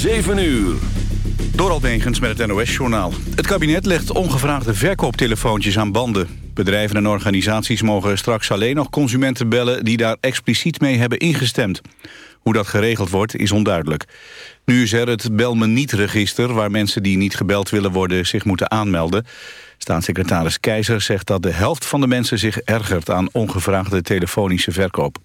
7 uur. Door Begens met het NOS-journaal. Het kabinet legt ongevraagde verkooptelefoontjes aan banden. Bedrijven en organisaties mogen straks alleen nog consumenten bellen... die daar expliciet mee hebben ingestemd. Hoe dat geregeld wordt, is onduidelijk. Nu is er het Bel me niet-register... waar mensen die niet gebeld willen worden zich moeten aanmelden. Staatssecretaris Keizer zegt dat de helft van de mensen zich ergert... aan ongevraagde telefonische verkoop.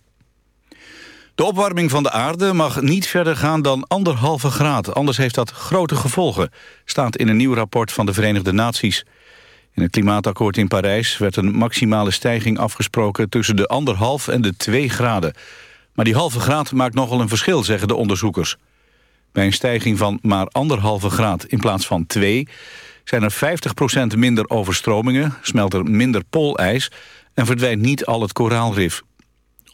De opwarming van de aarde mag niet verder gaan dan anderhalve graad. Anders heeft dat grote gevolgen, staat in een nieuw rapport van de Verenigde Naties. In het klimaatakkoord in Parijs werd een maximale stijging afgesproken... tussen de anderhalf en de twee graden. Maar die halve graad maakt nogal een verschil, zeggen de onderzoekers. Bij een stijging van maar anderhalve graad in plaats van twee... zijn er 50% minder overstromingen, smelt er minder poolijs... en verdwijnt niet al het koraalrif.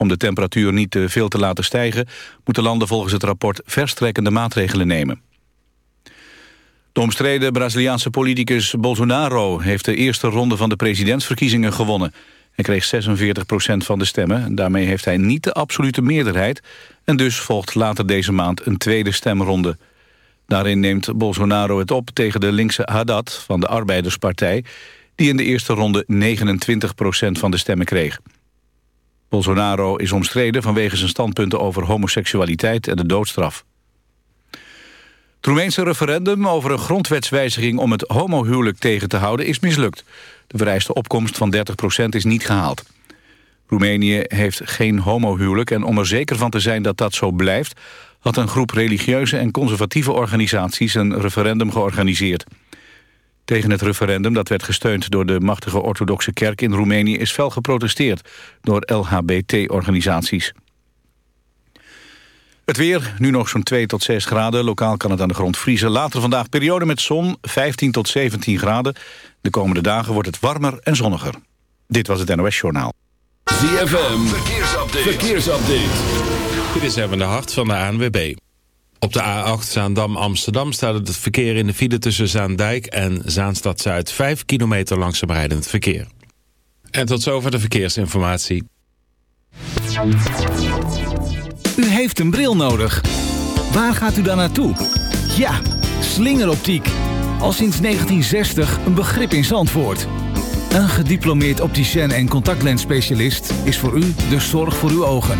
Om de temperatuur niet te veel te laten stijgen... moeten landen volgens het rapport verstrekkende maatregelen nemen. De omstreden Braziliaanse politicus Bolsonaro... heeft de eerste ronde van de presidentsverkiezingen gewonnen. Hij kreeg 46% van de stemmen. Daarmee heeft hij niet de absolute meerderheid... en dus volgt later deze maand een tweede stemronde. Daarin neemt Bolsonaro het op tegen de linkse Haddad van de Arbeiderspartij... die in de eerste ronde 29% van de stemmen kreeg. Bolsonaro is omstreden vanwege zijn standpunten over homoseksualiteit en de doodstraf. Het Roemeense referendum over een grondwetswijziging om het homohuwelijk tegen te houden is mislukt. De vereiste opkomst van 30% is niet gehaald. Roemenië heeft geen homohuwelijk en om er zeker van te zijn dat dat zo blijft... had een groep religieuze en conservatieve organisaties een referendum georganiseerd. Tegen het referendum, dat werd gesteund door de machtige orthodoxe kerk in Roemenië... is fel geprotesteerd door LHBT-organisaties. Het weer, nu nog zo'n 2 tot 6 graden. Lokaal kan het aan de grond vriezen. Later vandaag periode met zon, 15 tot 17 graden. De komende dagen wordt het warmer en zonniger. Dit was het NOS Journaal. ZFM, verkeersupdate. verkeersupdate. Dit is even de hart van de ANWB. Op de A8 Zaandam-Amsterdam staat het verkeer in de file tussen Zaandijk en Zaanstad-Zuid. 5 kilometer langzaam rijdend verkeer. En tot zover de verkeersinformatie. U heeft een bril nodig. Waar gaat u dan naartoe? Ja, slingeroptiek. Al sinds 1960 een begrip in Zandvoort. Een gediplomeerd opticien en contactlensspecialist is voor u de zorg voor uw ogen.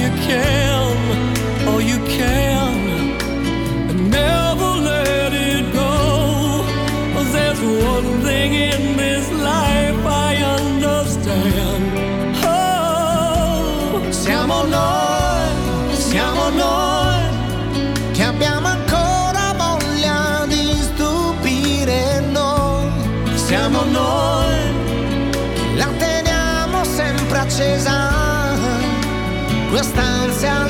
you can, all you can. And never let it go. there's one thing in this stanza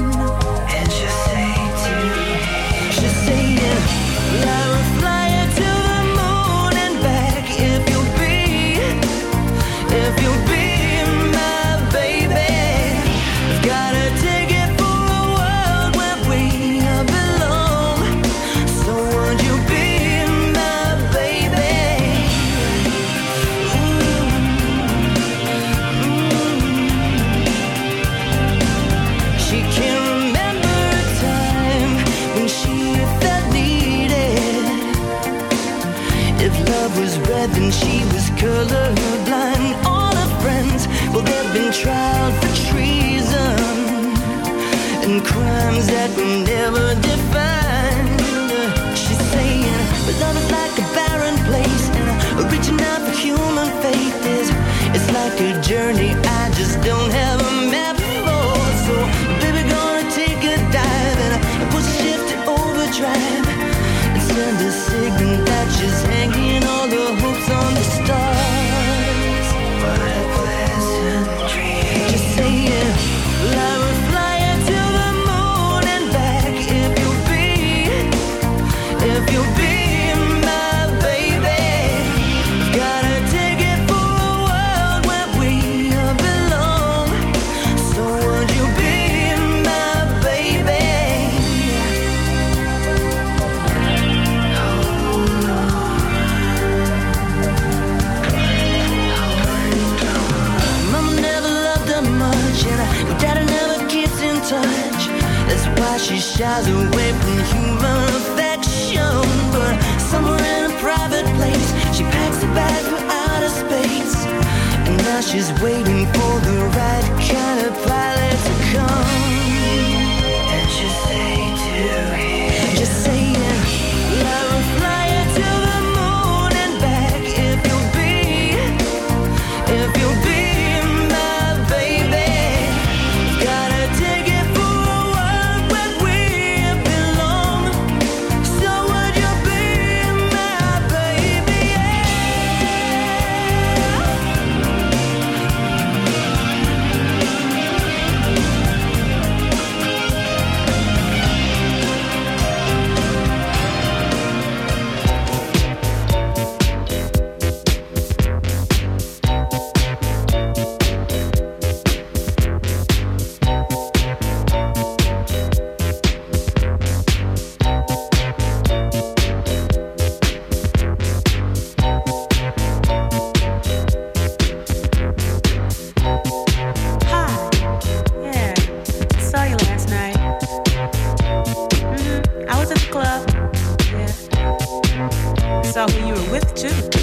who you were with, too.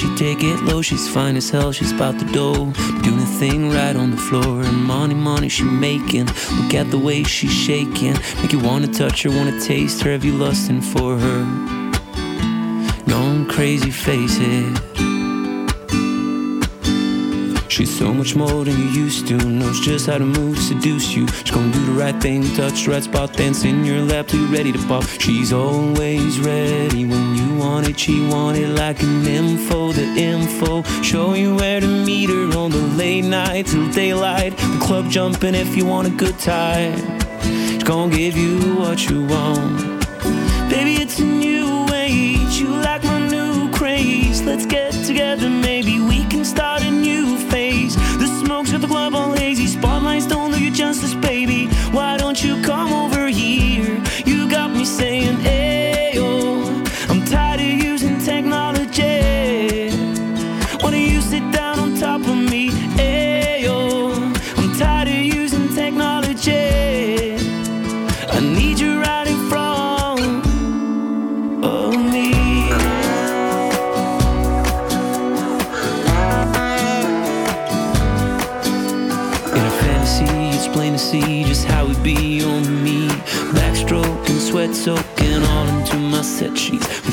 She take it low, she's fine as hell, she's about to do Doing a thing right on the floor, and money, money she making. Look at the way she's shaking. Make you wanna touch her, wanna taste her, have you lusting for her? Gone crazy, face it. She's so much more than you used to. Knows just how to move seduce you. She's gonna do the right thing, touch the right spot, dance in your lap, too ready to pop. She's always ready when you want it. She want it like an info, the info. Show you where to meet her on the late night till daylight. The club jumping if you want a good time. She's gonna give you what you want. Baby, it's a new age. You like my new craze. Let's get together, maybe we can start a new phase. The smoke's got the club all hazy. Spotlights don't do you justice, baby. Why don't you come over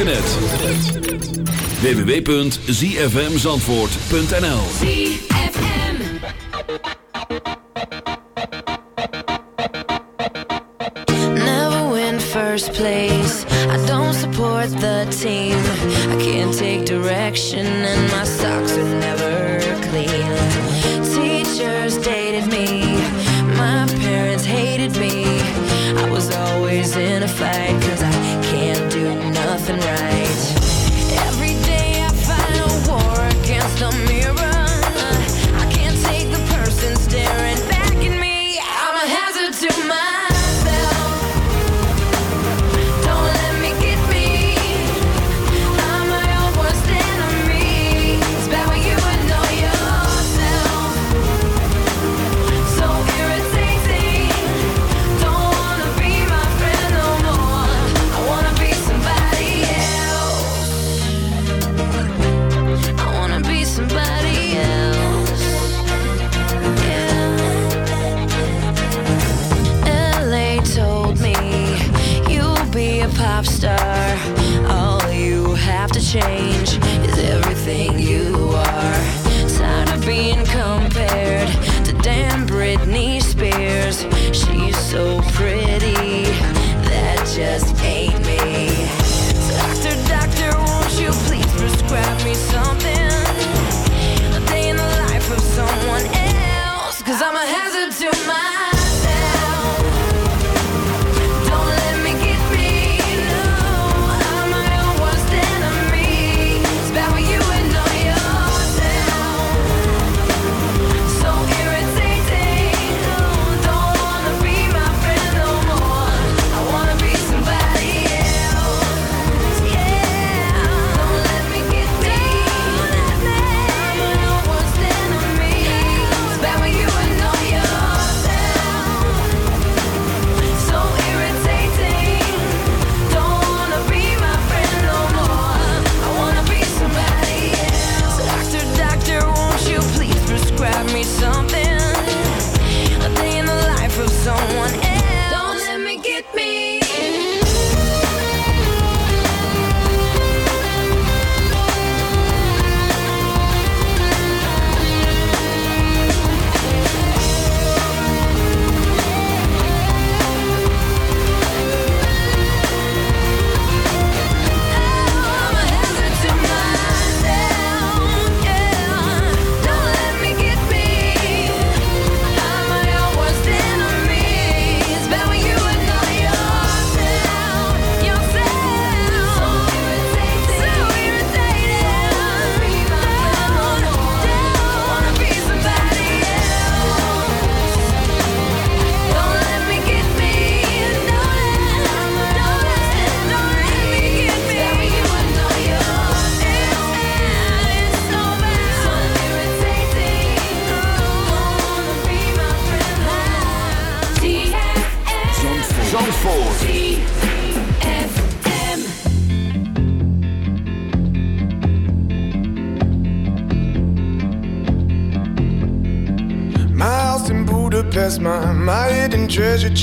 internet. www.zfmzandvoort.nl Never win first place. I don't support the team. I can't take direction and my pop star. All you have to change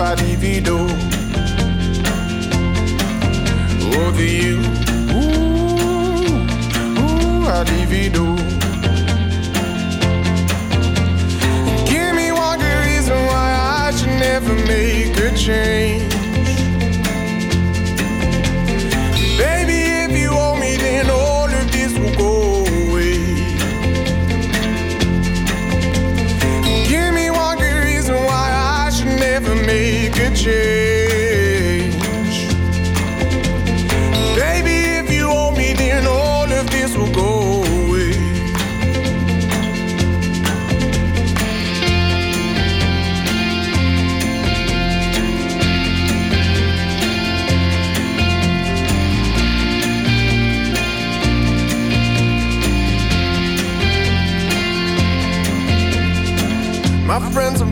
I divido. Over you, ooh, ooh, I divido. Give me one good reason why I should never make a change.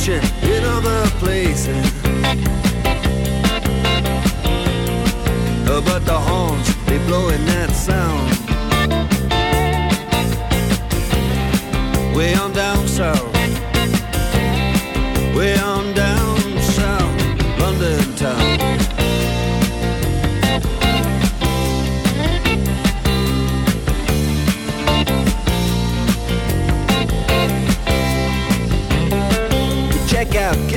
Competition in other places. Uh, But the horns, they blowing that sound. Way on down south.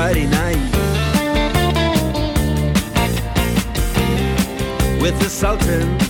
Friday night. With the Sultans,